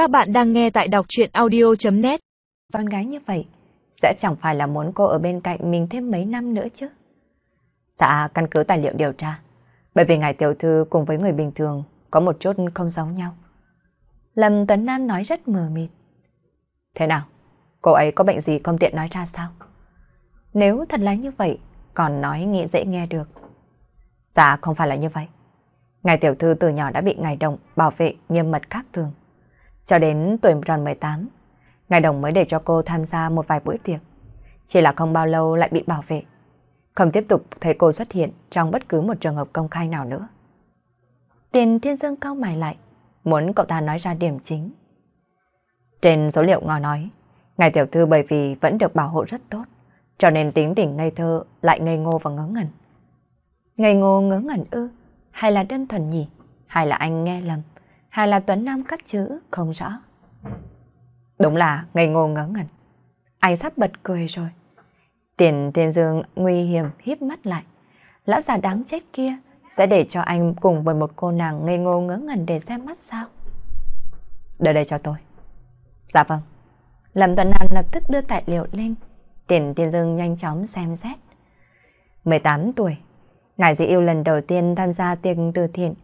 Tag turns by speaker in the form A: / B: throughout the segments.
A: Các bạn đang nghe tại đọc chuyện audio.net
B: Con gái như vậy, sẽ chẳng phải là muốn cô ở bên cạnh mình thêm mấy năm nữa chứ. Dạ, căn cứ tài liệu điều tra. Bởi vì ngài tiểu thư cùng với người bình thường có một chút không giống nhau. Lâm Tuấn Nam nói rất mờ mịt. Thế nào? Cô ấy có bệnh gì không tiện nói ra sao? Nếu thật là như vậy, còn nói nghĩ dễ nghe được. Dạ, không phải là như vậy. Ngài tiểu thư từ nhỏ đã bị ngài đồng bảo vệ nghiêm mật khác thường. Cho đến tuổi tròn 18, ngài đồng mới để cho cô tham gia một vài buổi tiệc. Chỉ là không bao lâu lại bị bảo vệ. Không tiếp tục thấy cô xuất hiện trong bất cứ một trường hợp công khai nào nữa. Tiền Thiên Dương cao mày lại, muốn cậu ta nói ra điểm chính. Trên số liệu ngò nói, ngài tiểu thư bởi vì vẫn được bảo hộ rất tốt, cho nên tính tình ngây thơ lại ngây ngô và ngớ ngẩn. Ngây ngô ngớ ngẩn ư, hay là đơn thuần nhỉ, hay là anh nghe lầm, hay là Tuấn Nam cắt chữ không rõ. Đúng là ngây ngô ngớ ngẩn. Anh sắp bật cười rồi. Tiền Thiên Dương nguy hiểm híp mắt lại. Lão già đáng chết kia sẽ để cho anh cùng với một cô nàng ngây ngô ngớ ngẩn để xem mắt sao? Đưa đây cho tôi. Dạ vâng. Lâm Tuấn nam lập tức đưa tài liệu lên. Tiền Thiên Dương nhanh chóng xem xét. 18 tuổi, Ngài dị yêu lần đầu tiên tham gia tiệc từ thiện,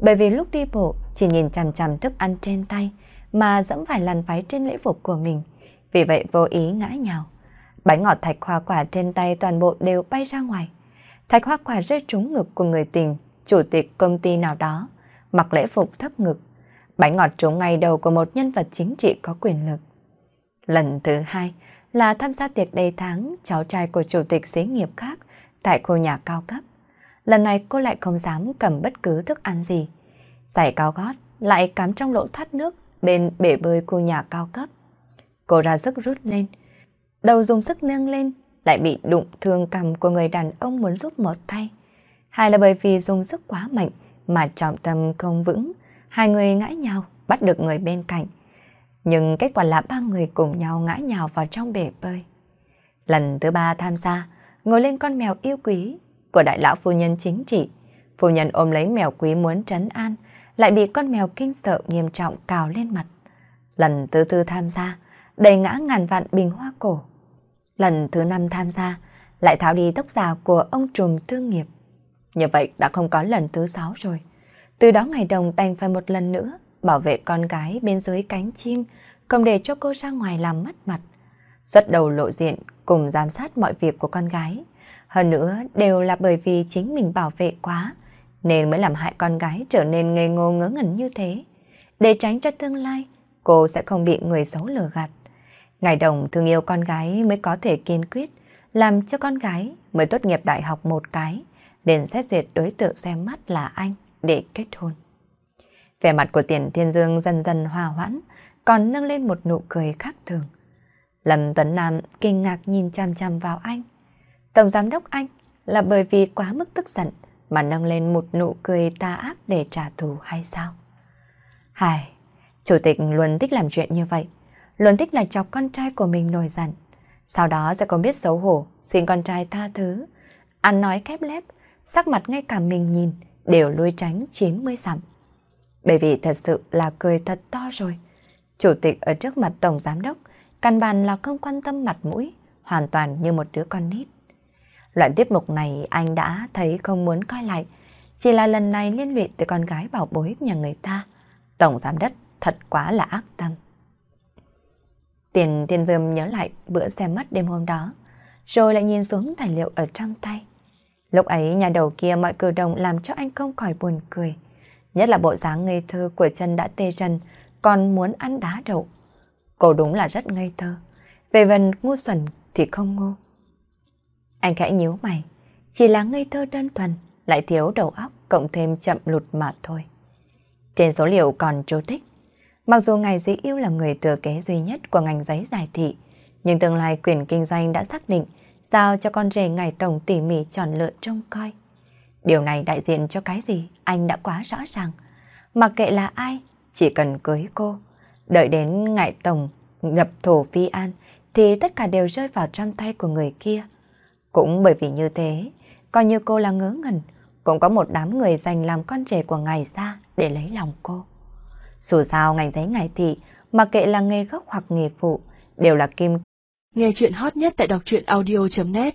B: bởi vì lúc đi bộ chỉ nhìn chằm chằm thức ăn trên tay mà dẫm phải làn váy trên lễ phục của mình, vì vậy vô ý ngã nhào. Bánh ngọt thạch hoa quả trên tay toàn bộ đều bay ra ngoài. Thạch hoa quả rơi trúng ngực của người tình, chủ tịch công ty nào đó, mặc lễ phục thấp ngực. Bánh ngọt trúng ngay đầu của một nhân vật chính trị có quyền lực. Lần thứ hai là tham gia tiệc đầy tháng cháu trai của chủ tịch xí nghiệp khác tại khu nhà cao cấp. Lần này cô lại không dám cầm bất cứ thức ăn gì. Giày cao gót lại cắm trong lỗ thoát nước bên bể bơi khu nhà cao cấp. Cô ra sức rút lên. Đầu dùng sức nâng lên lại bị đụng thương cầm của người đàn ông muốn giúp một tay. Hay là bởi vì dùng sức quá mạnh mà trọng tâm không vững, hai người ngã nhau bắt được người bên cạnh. Nhưng kết quả là ba người cùng nhau ngã nhào vào trong bể bơi. Lần thứ ba tham gia, ngồi lên con mèo yêu quý của đại lão phu nhân chính trị. Phu nhân ôm lấy mèo quý muốn trấn an, lại bị con mèo kinh sợ nghiêm trọng cào lên mặt. Lần thứ tư tham gia, đầy ngã ngàn vạn bình hoa cổ. Lần thứ năm tham gia, lại tháo đi tóc già của ông trùm thương nghiệp. Như vậy đã không có lần thứ sáu rồi. Từ đó ngày đồng đành phải một lần nữa bảo vệ con gái bên dưới cánh chim, không để cho cô ra ngoài làm mất mặt. Xuất đầu lộ diện cùng giám sát mọi việc của con gái. Hơn nữa đều là bởi vì chính mình bảo vệ quá, nên mới làm hại con gái trở nên ngây ngô ngớ ngẩn như thế. Để tránh cho tương lai, cô sẽ không bị người xấu lừa gạt. Ngài Đồng thương yêu con gái mới có thể kiên quyết, làm cho con gái mới tốt nghiệp đại học một cái, đến xét duyệt đối tượng xem mắt là anh để kết hôn. Vẻ mặt của tiền thiên dương dần dần hòa hoãn, còn nâng lên một nụ cười khác thường. Lâm Tuấn Nam kinh ngạc nhìn chăm chăm vào anh. Tổng giám đốc anh là bởi vì quá mức tức giận mà nâng lên một nụ cười tà ác để trả thù hay sao? Hài, chủ tịch luôn thích làm chuyện như vậy, luôn thích là chọc con trai của mình nổi giận. Sau đó sẽ không biết xấu hổ, xin con trai tha thứ. Ăn nói khép lép, sắc mặt ngay cả mình nhìn đều lui tránh 90 dặm. Bởi vì thật sự là cười thật to rồi. Chủ tịch ở trước mặt tổng giám đốc, căn bàn là không quan tâm mặt mũi, hoàn toàn như một đứa con nít. Loại tiết mục này anh đã thấy không muốn coi lại, chỉ là lần này liên lụy tới con gái bảo bối nhà người ta. Tổng giám đốc thật quá là ác tâm. Tiền Thiên Dương nhớ lại bữa xem mắt đêm hôm đó, rồi lại nhìn xuống tài liệu ở trong tay. Lúc ấy nhà đầu kia mọi cử động làm cho anh không khỏi buồn cười. Nhất là bộ dáng ngây thơ của chân đã tê chân, còn muốn ăn đá đậu. Cô đúng là rất ngây thơ. Về phần ngu xuẩn thì không ngu. Anh khẽ nhíu mày, chỉ là ngây thơ đơn thuần, lại thiếu đầu óc, cộng thêm chậm lụt mà thôi. Trên số liệu còn chú thích, mặc dù ngài dĩ yêu là người thừa kế duy nhất của ngành giấy giải thị, nhưng tương lai quyền kinh doanh đã xác định giao cho con rể ngài tổng tỉ mỉ chọn lựa trông coi. Điều này đại diện cho cái gì anh đã quá rõ ràng. Mặc kệ là ai, chỉ cần cưới cô. Đợi đến ngài tổng nhập thổ phi an thì tất cả đều rơi vào trong tay của người kia. Cũng bởi vì như thế, coi như cô là ngớ ngẩn, cũng có một đám người dành làm con rể của ngài ra để lấy lòng cô. Dù sao ngành thấy ngài thị Mà kệ là nghề gốc hoặc nghề phụ, đều là kim.
A: Nghe chuyện hot nhất tại đọc truyện audio.net